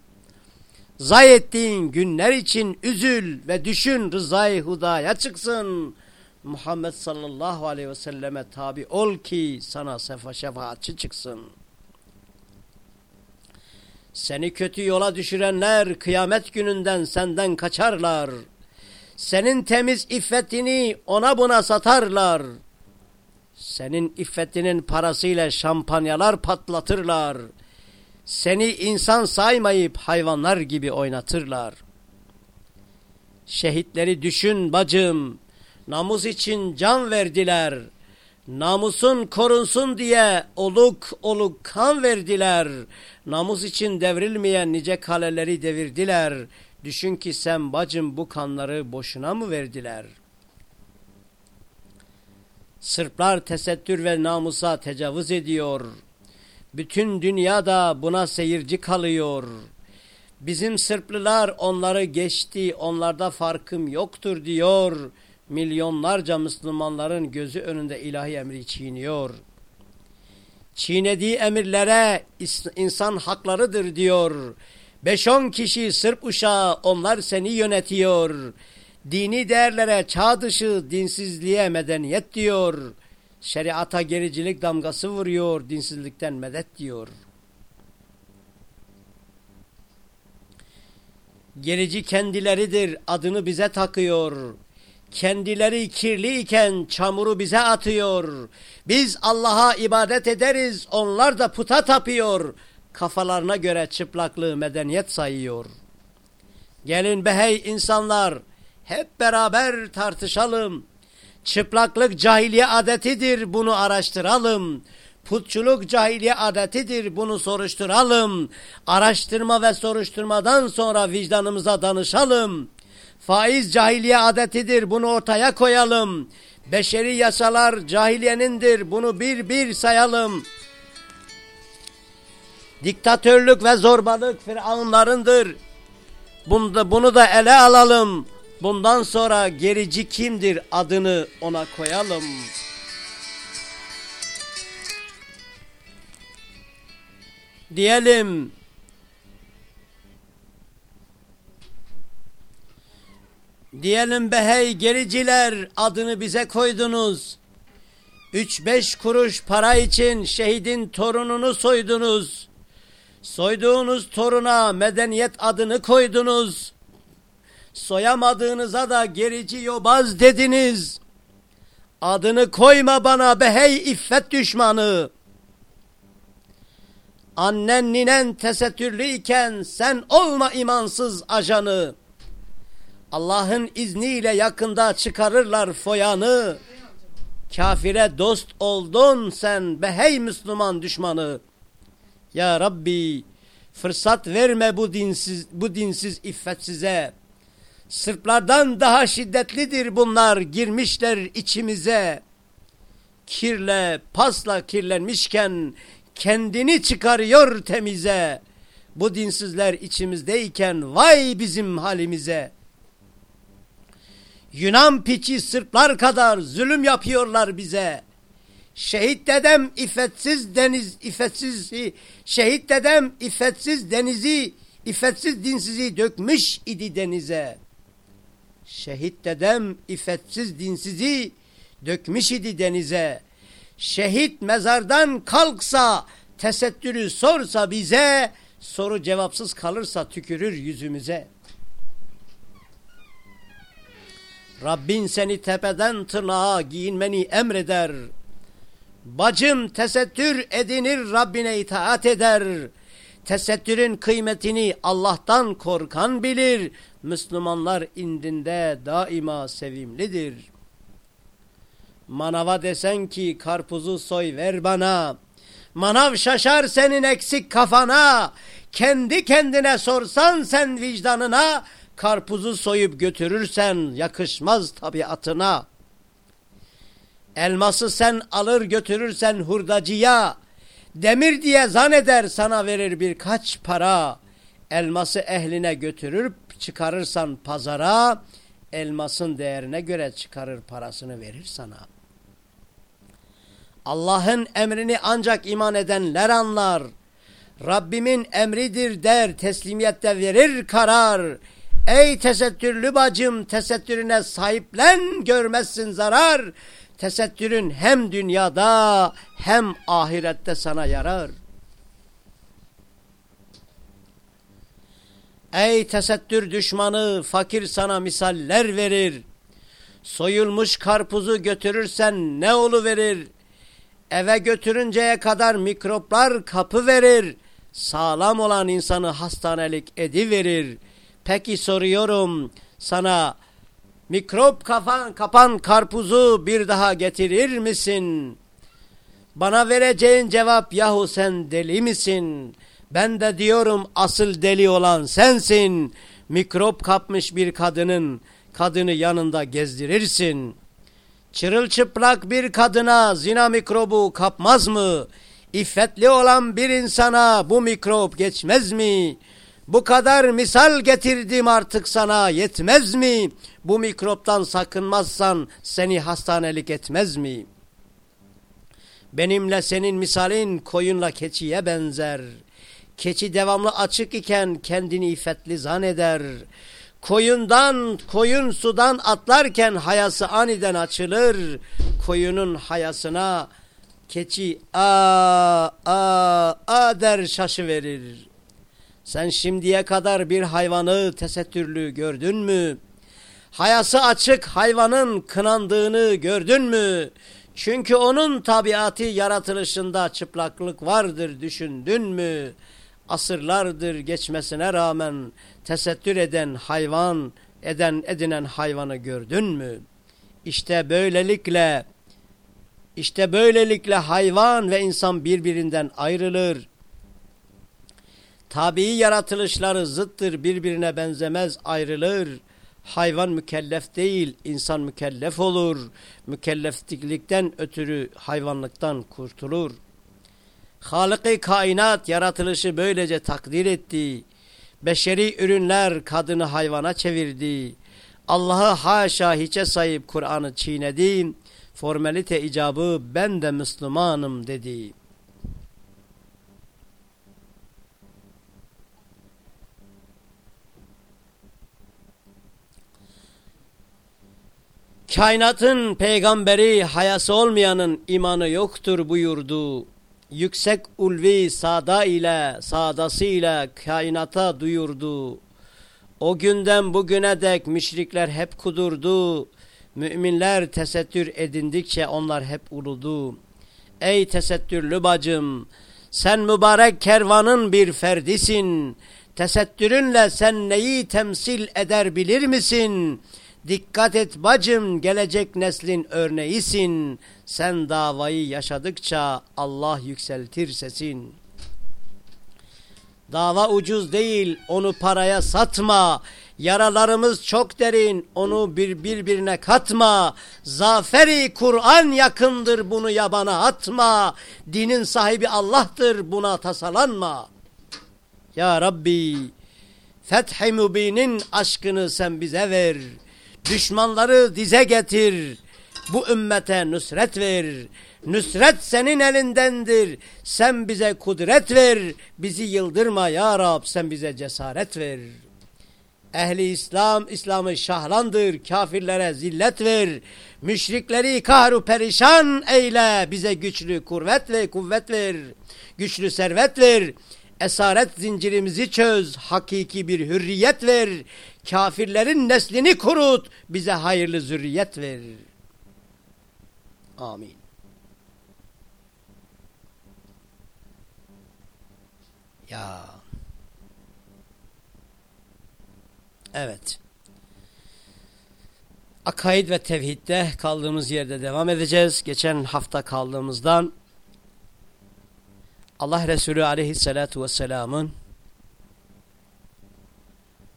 Zay ettiğin günler için üzül ve düşün rızayı hudaya çıksın. Muhammed sallallahu aleyhi ve selleme tabi ol ki sana sefa şefaatçi çıksın. Seni kötü yola düşürenler kıyamet gününden senden kaçarlar. Senin temiz iffetini ona buna satarlar.'' Senin iffetinin parasıyla şampanyalar patlatırlar. Seni insan saymayıp hayvanlar gibi oynatırlar. Şehitleri düşün bacım. Namus için can verdiler. Namusun korunsun diye oluk oluk kan verdiler. Namus için devrilmeyen nice kaleleri devirdiler. Düşün ki sen bacım bu kanları boşuna mı verdiler?'' Sırplar tesettür ve namusa tecavüz ediyor. Bütün dünyada buna seyirci kalıyor. Bizim Sırplılar onları geçti, onlarda farkım yoktur diyor. Milyonlarca Müslümanların gözü önünde ilahi emri çiğniyor. Çiğnediği emirlere insan haklarıdır diyor. Beş on kişi Sırp uşağı onlar seni yönetiyor. Dini değerlere çağ dışı dinsizliğe medeniyet diyor. Şeriata gericilik damgası vuruyor, dinsizlikten medet diyor. Gerici kendileridir, adını bize takıyor. Kendileri kirli iken çamuru bize atıyor. Biz Allah'a ibadet ederiz, onlar da puta tapıyor. Kafalarına göre çıplaklığı medeniyet sayıyor. Gelin behey insanlar, hep beraber tartışalım. Çıplaklık cahiliye adetidir, bunu araştıralım. Putçuluk cahiliye adetidir, bunu soruşturalım. Araştırma ve soruşturmadan sonra vicdanımıza danışalım. Faiz cahiliye adetidir, bunu ortaya koyalım. Beşeri yasalar cahiliyenindir, bunu bir bir sayalım. Diktatörlük ve zorbalık firavunlarındır. Bunu da, bunu da ele alalım. Bundan sonra gerici kimdir adını ona koyalım. Diyelim Diyelim be hey gericiler adını bize koydunuz. Üç beş kuruş para için şehidin torununu soydunuz. Soyduğunuz toruna medeniyet adını koydunuz. Soyamadığınıza da gerici yobaz dediniz. Adını koyma bana be hey iffet düşmanı. Annen ninen tesettürlüyken sen olma imansız ajanı. Allah'ın izniyle yakında çıkarırlar foyanı. Kafire dost oldun sen be hey Müslüman düşmanı. Ya Rabbi fırsat verme bu dinsiz bu dinsiz iffetsize. Sırplardan daha şiddetlidir bunlar girmişler içimize. Kirle pasla kirlenmişken kendini çıkarıyor temize. Bu dinsizler içimizdeyken vay bizim halimize. Yunan piçi Sırplar kadar zulüm yapıyorlar bize. Şehit dedem iffetsiz deniz, iffetsiz, şehit dedem iffetsiz denizi, iffetsiz dinsizi dökmüş idi denize. Şehit dedem iffetsiz dinsizi dökmüş idi denize. Şehit mezardan kalksa, tesettürü sorsa bize, soru cevapsız kalırsa tükürür yüzümüze. Rabbin seni tepeden tırnağa giyinmeni emreder. Bacım tesettür edinir Rabbine itaat eder. Tesettürün kıymetini Allah'tan korkan bilir. Müslümanlar indinde daima sevimlidir. Manava desen ki karpuzu soy ver bana. Manav şaşar senin eksik kafana. Kendi kendine sorsan sen vicdanına karpuzu soyup götürürsen yakışmaz tabiatına. Elması sen alır götürürsen hurdacıya, demir diye zanneder sana verir birkaç para. Elması ehline götürüp çıkarırsan pazara, elmasın değerine göre çıkarır parasını verir sana. Allah'ın emrini ancak iman edenler anlar. Rabbimin emridir der, teslimiyette verir karar. Ey tesettürlü bacım tesettürüne sahiplen görmezsin zarar. Tesettürün hem dünyada hem ahirette sana yarar. Ey tesettür düşmanı fakir sana misaller verir. Soyulmuş karpuzu götürürsen ne olu verir? Eve götürünceye kadar mikroplar kapı verir. Sağlam olan insanı hastanelik edi verir. Peki soruyorum sana mikrop kafan, kapan karpuzu bir daha getirir misin? Bana vereceğin cevap yahu sen deli misin? Ben de diyorum asıl deli olan sensin. Mikrop kapmış bir kadının kadını yanında gezdirirsin. Çırılçıplak bir kadına zina mikrobu kapmaz mı? İffetli olan bir insana bu mikrop geçmez mi? Bu kadar misal getirdim artık sana yetmez mi? Bu mikroptan sakınmazsan seni hastanelik etmez mi? Benimle senin misalin koyunla keçiye benzer. Keçi devamlı açık iken kendini iffetli zanneder. Koyundan, koyun sudan atlarken hayası aniden açılır. Koyunun hayasına keçi a a a der şaşı verir. Sen şimdiye kadar bir hayvanı tesettürlü gördün mü? Hayası açık hayvanın kınandığını gördün mü? Çünkü onun tabiatı yaratılışında çıplaklık vardır düşündün mü? Asırlardır geçmesine rağmen tesettür eden hayvan, eden edinen hayvanı gördün mü? İşte böylelikle işte böylelikle hayvan ve insan birbirinden ayrılır. Tabii yaratılışları zıttır, birbirine benzemez, ayrılır. Hayvan mükellef değil, insan mükellef olur. Mükelleflikten ötürü hayvanlıktan kurtulur. Halık-ı kainat yaratılışı böylece takdir etti. Beşeri ürünler kadını hayvana çevirdi. Allah'ı haşa hiçe sayıp Kur'an'ı çiğnedi. Formalite icabı ben de Müslümanım dedi. Kainatın peygamberi hayası olmayanın imanı yoktur buyurdu. Yüksek ulvi sada ile sadası ile kainata duyurdu. O günden bugüne dek müşrikler hep kudurdu. Müminler tesettür edindikçe onlar hep uludu. Ey tesettürlü bacım, sen mübarek kervanın bir ferdisin. Tesettürünle sen neyi temsil eder bilir misin? Dikkat et bacım gelecek neslin örneğisin. Sen davayı yaşadıkça Allah yükseltir sesin. Dava ucuz değil onu paraya satma. Yaralarımız çok derin onu bir birbirine katma. Zaferi Kur'an yakındır bunu yabana atma. Dinin sahibi Allah'tır buna tasalanma. Ya Rabbi Fethi Mübin'in aşkını sen bize ver. Düşmanları dize getir. Bu ümmete nusret ver. Nusret senin elindendir. Sen bize kudret ver. Bizi yıldırma ya Rab. Sen bize cesaret ver. Ehli İslam, İslam'ı şahlandır. Kafirlere zillet ver. Müşrikleri kahru perişan eyle. Bize güçlü kuvvet ve kuvvet ver. Güçlü servet ver. Esaret zincirimizi çöz. Hakiki bir hürriyet ver. Kafirlerin neslini kurut. Bize hayırlı zürriyet ver. Amin. Ya. Evet. Akaid ve tevhidde kaldığımız yerde devam edeceğiz. Geçen hafta kaldığımızdan Allah Resulü aleyhissalatu vesselamın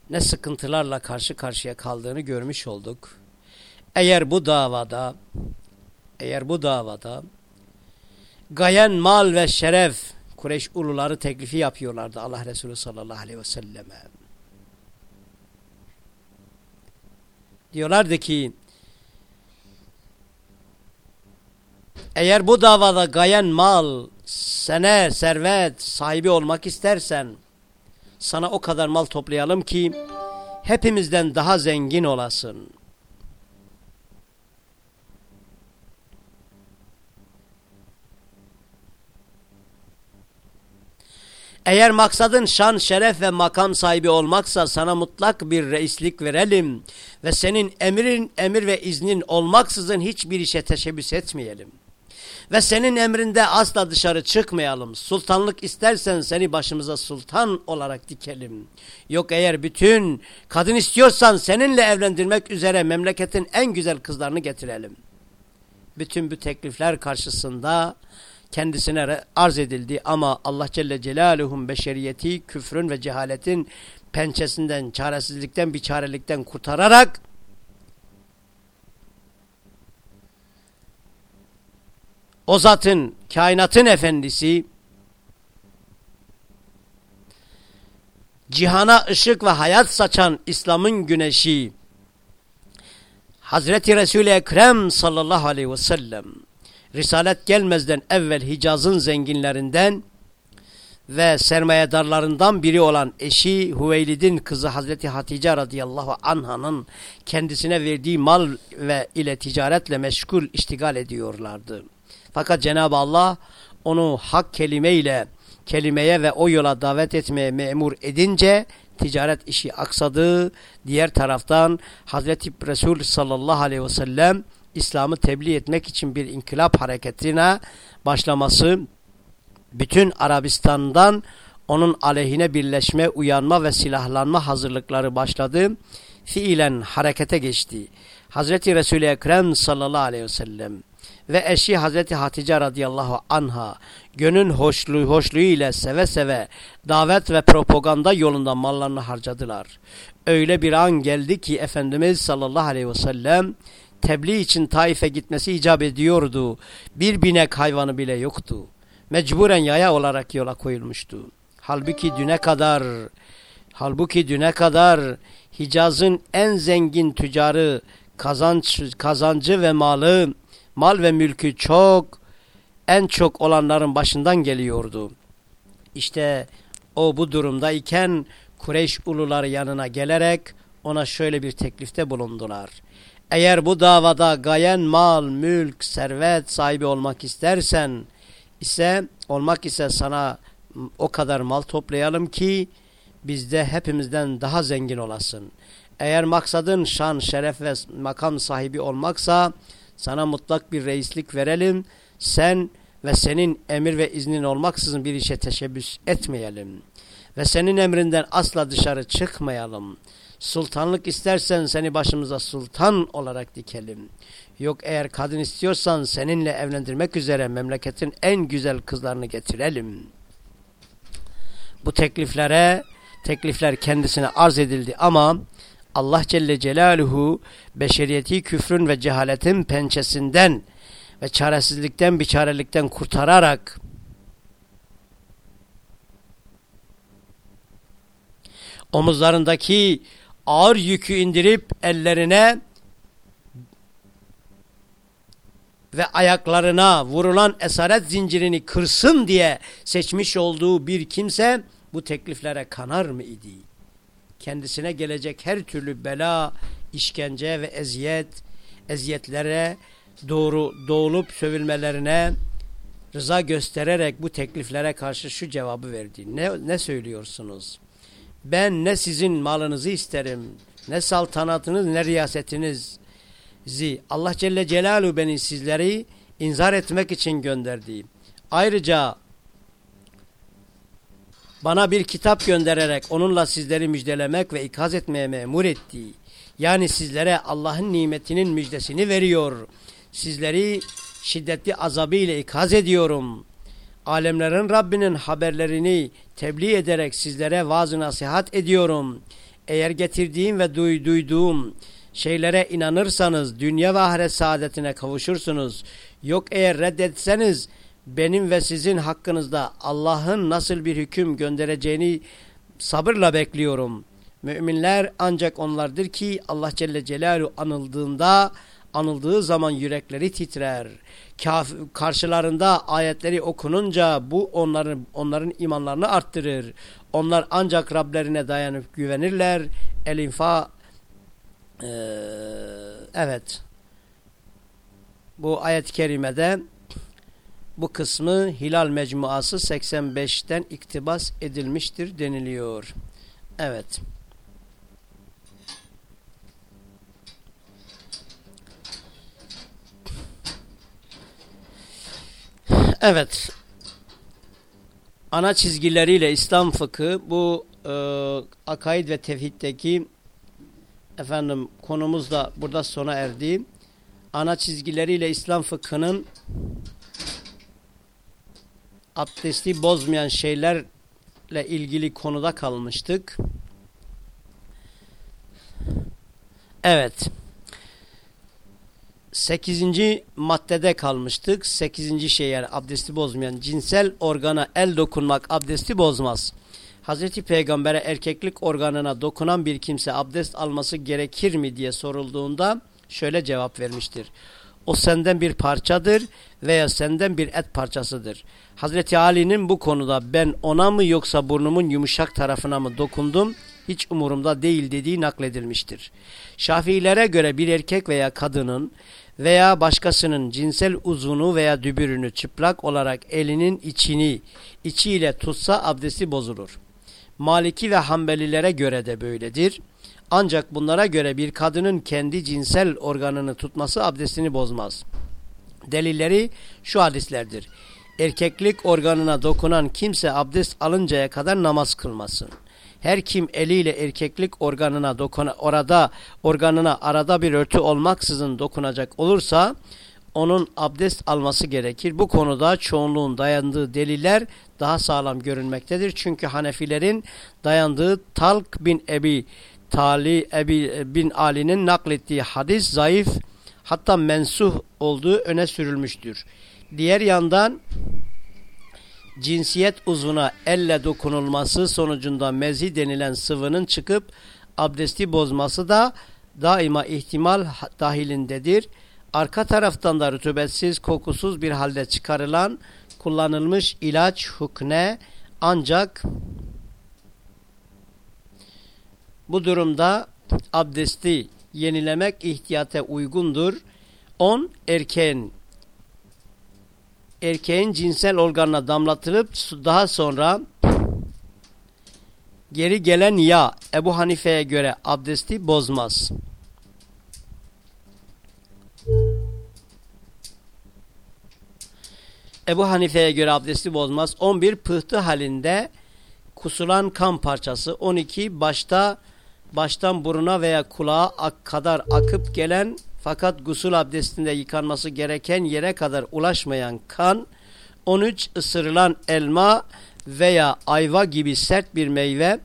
ne sıkıntılarla karşı karşıya kaldığını görmüş olduk. Eğer bu davada eğer bu davada gayen mal ve şeref Kureyş uluları teklifi yapıyorlardı Allah Resulü sallallahu aleyhi ve selleme. Diyorlardı ki eğer bu davada gayen mal, sene, servet sahibi olmak istersen sana o kadar mal toplayalım ki hepimizden daha zengin olasın. Eğer maksadın şan, şeref ve makam sahibi olmaksa sana mutlak bir reislik verelim ve senin emrin, emir ve iznin olmaksızın hiçbir işe teşebbüs etmeyelim. Ve senin emrinde asla dışarı çıkmayalım. Sultanlık istersen seni başımıza sultan olarak dikelim. Yok eğer bütün kadın istiyorsan seninle evlendirmek üzere memleketin en güzel kızlarını getirelim. Bütün bu teklifler karşısında kendisine arz edildi ama Allah Celle Celaluhu'nun beşeriyeti küfrün ve cehaletin pençesinden, çaresizlikten, biçarelikten kurtararak o zatın, kainatın efendisi cihana ışık ve hayat saçan İslam'ın güneşi Hazreti Resul-i Ekrem sallallahu aleyhi ve sellem Risalet gelmezden evvel Hicaz'ın zenginlerinden ve sermayedarlarından biri olan eşi Hüveylid'in kızı Hazreti Hatice radıyallahu anhanın kendisine verdiği mal ve ile ticaretle meşgul iştigal ediyorlardı. Fakat Cenab-ı Allah onu hak kelimeyle kelimeye ve o yola davet etmeye memur edince ticaret işi aksadı. Diğer taraftan Hazreti Resul sallallahu aleyhi ve sellem İslam'ı tebliğ etmek için bir inkılap hareketine başlaması bütün Arabistan'dan onun aleyhine birleşme, uyanma ve silahlanma hazırlıkları başladı. Fiilen harekete geçti. Hazreti Resul-i Ekrem sallallahu aleyhi ve sellem ve eşi Hazreti Hatice radıyallahu anha gönül hoşluğu, hoşluğu ile seve seve davet ve propaganda yolunda mallarını harcadılar. Öyle bir an geldi ki Efendimiz sallallahu aleyhi ve sellem tebliğ için Taif'e gitmesi icap ediyordu. Bir binek hayvanı bile yoktu. Mecburen yaya olarak yola koyulmuştu. Halbuki düne kadar halbuki düne kadar Hicaz'ın en zengin tüccarı kazanç, kazancı ve malı mal ve mülkü çok en çok olanların başından geliyordu. İşte o bu durumdayken Kureyş uluları yanına gelerek ona şöyle bir teklifte bulundular. Eğer bu davada gayen mal, mülk, servet sahibi olmak istersen ise olmak ise sana o kadar mal toplayalım ki bizde hepimizden daha zengin olasın. Eğer maksadın şan, şeref ve makam sahibi olmaksa sana mutlak bir reislik verelim. Sen ve senin emir ve iznin olmaksızın bir işe teşebbüs etmeyelim. Ve senin emrinden asla dışarı çıkmayalım. Sultanlık istersen seni başımıza sultan olarak dikelim. Yok eğer kadın istiyorsan seninle evlendirmek üzere memleketin en güzel kızlarını getirelim. Bu tekliflere teklifler kendisine arz edildi ama Allah Celle Celaluhu beşeriyeti küfrün ve cehaletin pençesinden ve çaresizlikten biçarelikten kurtararak omuzlarındaki ağır yükü indirip ellerine ve ayaklarına vurulan esaret zincirini kırsın diye seçmiş olduğu bir kimse bu tekliflere kanar mı idi? Kendisine gelecek her türlü bela, işkence ve eziyet, eziyetlere doğru doğulup sövülmelerine rıza göstererek bu tekliflere karşı şu cevabı verdi. Ne, ne söylüyorsunuz? Ben ne sizin malınızı isterim, ne saltanatınız, ne riyasetinizi. Allah Celle Celaluhu beni sizleri inzar etmek için gönderdi. Ayrıca bana bir kitap göndererek onunla sizleri müjdelemek ve ikaz etmeye memur etti. Yani sizlere Allah'ın nimetinin müjdesini veriyor. Sizleri şiddetli azabı ile ikaz ediyorum. Alemlerin Rabbinin haberlerini tebliğ ederek sizlere vaaz nasihat ediyorum. Eğer getirdiğim ve duyduğum şeylere inanırsanız dünya ve ahiret saadetine kavuşursunuz. Yok eğer reddetseniz benim ve sizin hakkınızda Allah'ın nasıl bir hüküm göndereceğini sabırla bekliyorum. Müminler ancak onlardır ki Allah Celle Celaluhu anıldığında anıldığı zaman yürekleri titrer. Kaf karşılarında ayetleri okununca bu onların onların imanlarını arttırır. Onlar ancak Rablerine dayanıp güvenirler. El-İnfa ee, evet bu ayet-i kerimede bu kısmı Hilal Mecmuası 85'ten iktibas edilmiştir deniliyor. Evet. Evet. Ana çizgileriyle İslam fıkı bu e, akaid ve tevhiddeki efendim konumuz da burada sona erdi. Ana çizgileriyle İslam fıkhının abdesti bozmayan şeylerle ilgili konuda kalmıştık. Evet. Sekizinci maddede kalmıştık. Sekizinci şey yani abdesti bozmayan cinsel organa el dokunmak abdesti bozmaz. Hazreti Peygamber'e erkeklik organına dokunan bir kimse abdest alması gerekir mi diye sorulduğunda şöyle cevap vermiştir. O senden bir parçadır veya senden bir et parçasıdır. Hazreti Ali'nin bu konuda ben ona mı yoksa burnumun yumuşak tarafına mı dokundum hiç umurumda değil dediği nakledilmiştir. Şafiilere göre bir erkek veya kadının veya başkasının cinsel uzunu veya dübürünü çıplak olarak elinin içini içiyle tutsa abdesti bozulur. Maliki ve Hanbelilere göre de böyledir. Ancak bunlara göre bir kadının kendi cinsel organını tutması abdestini bozmaz. Delilleri şu hadislerdir. Erkeklik organına dokunan kimse abdest alıncaya kadar namaz kılmasın. Her kim eliyle erkeklik organına dokuna, orada organına arada bir örtü olmaksızın dokunacak olursa onun abdest alması gerekir. Bu konuda çoğunluğun dayandığı deliller daha sağlam görünmektedir. Çünkü Hanefilerin dayandığı Talk bin Ebi Tali Ebi bin Ali'nin naklettiği hadis zayıf hatta mensuh olduğu öne sürülmüştür. Diğer yandan cinsiyet uzvuna elle dokunulması sonucunda mezi denilen sıvının çıkıp abdesti bozması da daima ihtimal dahilindedir. Arka taraftan da rütubetsiz, kokusuz bir halde çıkarılan kullanılmış ilaç hukne ancak bu durumda abdesti yenilemek ihtiyata uygundur. 10. Erkeğin erkeğin cinsel organına damlatılıp daha sonra geri gelen yağ Ebu Hanife'ye göre abdesti bozmaz. Ebu Hanife'ye göre abdesti bozmaz. 11 pıhtı halinde kusulan kan parçası. 12 başta baştan buruna veya kulağa ak kadar akıp gelen fakat gusül abdestinde yıkanması gereken yere kadar ulaşmayan kan. 13 ısırılan elma veya ayva gibi sert bir meyve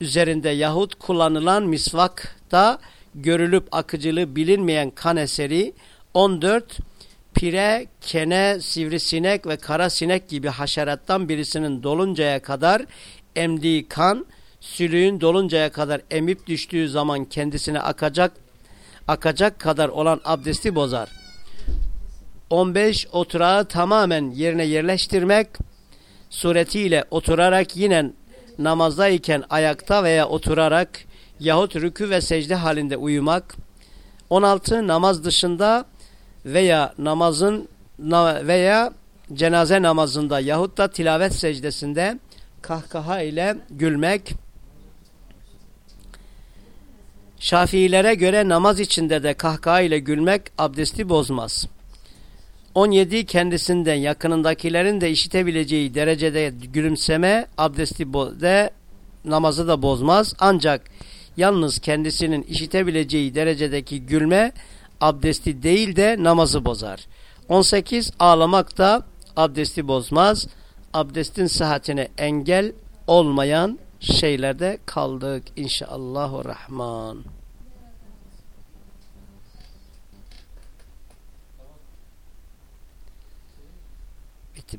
üzerinde yahut kullanılan misvakta görülüp akıcılığı bilinmeyen kan eseri 14 pire, kene, sivrisinek ve kara sinek gibi haşerattan birisinin doluncaya kadar emdiği kan, sülüğün doluncaya kadar emip düştüğü zaman kendisine akacak akacak kadar olan abdesti bozar. 15 oturağı tamamen yerine yerleştirmek suretiyle oturarak yine namazdayken ayakta veya oturarak yahut rükü ve secde halinde uyumak. 16 namaz dışında veya namazın veya cenaze namazında yahut da tilavet secdesinde kahkaha ile gülmek. Şafiilere göre namaz içinde de kahkaha ile gülmek abdesti bozmaz. 17 kendisinden yakınındakilerin de işitebileceği derecede gülümseme abdesti de namazı da bozmaz. Ancak yalnız kendisinin işitebileceği derecedeki gülme abdesti değil de namazı bozar. 18 ağlamak da abdesti bozmaz. Abdestin sıhhatine engel olmayan şeylerde kaldık inşallahurrahman. Китти